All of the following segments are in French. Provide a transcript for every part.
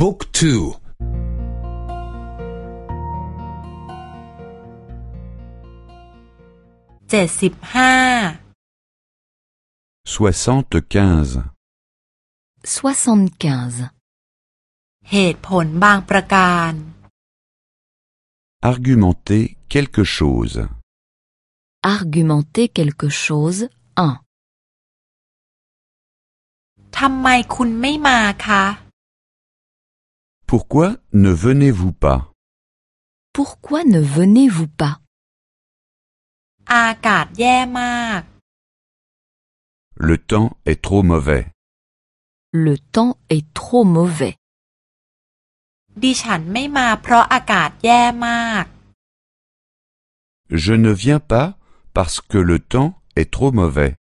บุ๊กทูเจ็ดสิบห้า soixante-quinze, 75. เหตุผลบางประการ argumenter quelque chose, Argumenter quelque chose 1. ทำไมคุณไม่มาคะ pourquoi ne venez-vous pas? Pourquoi ne venez-vous pas? Le temps est trop mauvais. Le temps est trop mauvais. Je ne viens pas parce que le temps est trop mauvais.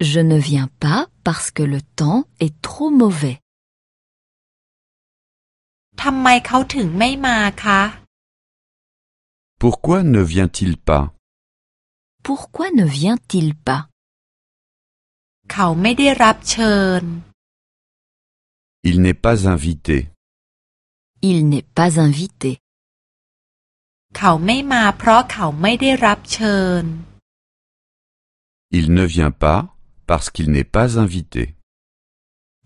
Je ne viens pas parce que le temps est trop mauvais. ทำไมเขาถึงไม่มาคะ pourquoi ne vient-il pas Pourquoi ne vient-il pas เขาไม่ได้รับเชิญ Il n'est pas invité, Il n'est pas invité. เขาไม่มาเพราะเขาไม่ได้รับเชิญ il ne vient pas parce qu'il n'est pas invité,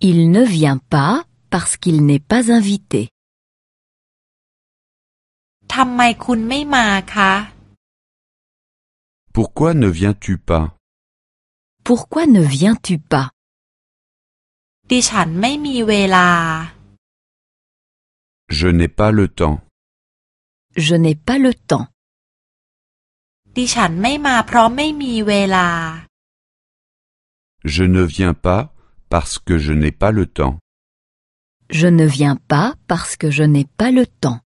Il ne vient pas parce qu'il n'est pas invité. ทำไมคุณไม่มาคะ pourquoi ne viens-tu pas Pourquoi ne viens-tu pas ดิฉันไม่มีเวลา Je n'ai pas le temps, Je n'ai pas le temps. ดิฉันไม่มาเพราะไม่มีเวลา je ne viens pas parce que je n'ai pas le temps, Je ne viens pas parce que je n'ai pas le temps.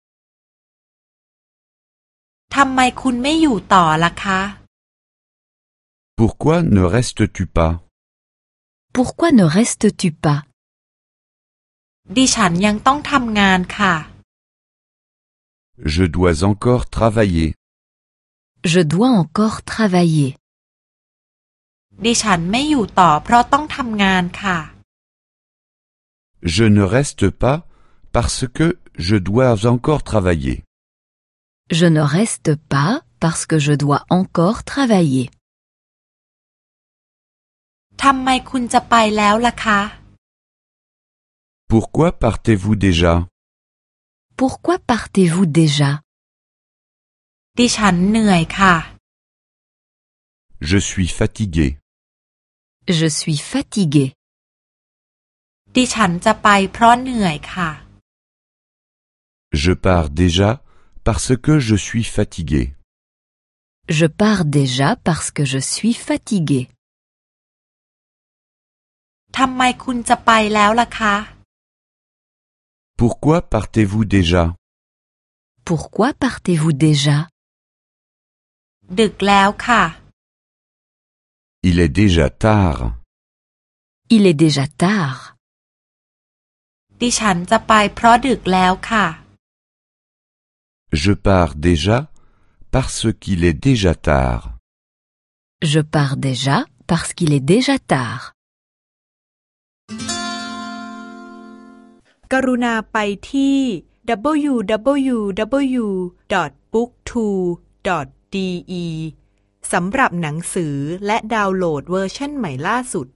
ทำไมคุณไม่อยู่ต่อล่ะคะ pourquoi ne restes-tu pas Pourquoi ne restes-tu pas ดิฉันยังต้องทำงานค่ะ Je dois encore travailler, Je dois encore travailler. ดิฉันไม่อยู่ต่อเพราะต้องทำงานค่ะ je ne reste pas parce que je dois encore travailler. Je ne reste pas parce que je dois encore travailler. Pourquoi partez-vous déjà? Pourquoi partez-vous déjà? Je suis fatigué. Je suis fatigué. Je pars déjà parce que je suis fatigué. Je pars déjà parce que je suis fatigué. ทำไมคุณจะไปแล้วล่ะคะ Pourquoi partez-vous déjà Pourquoi partez-vous déjà ดึกแล้วค่ะ Il est déjà tard. Il est déjà tard. ดิฉันจะไปเพราะดึกแล้วค่ะ Je pars déjà parce qu'il est déjà tard. Je pars déjà parce qu'il est déjà tard. กรุณาไปที่ www.booktwo.de สำหรับหนังสือและดาวน์โหลดเวอร์ชันใหม่ล่าสุด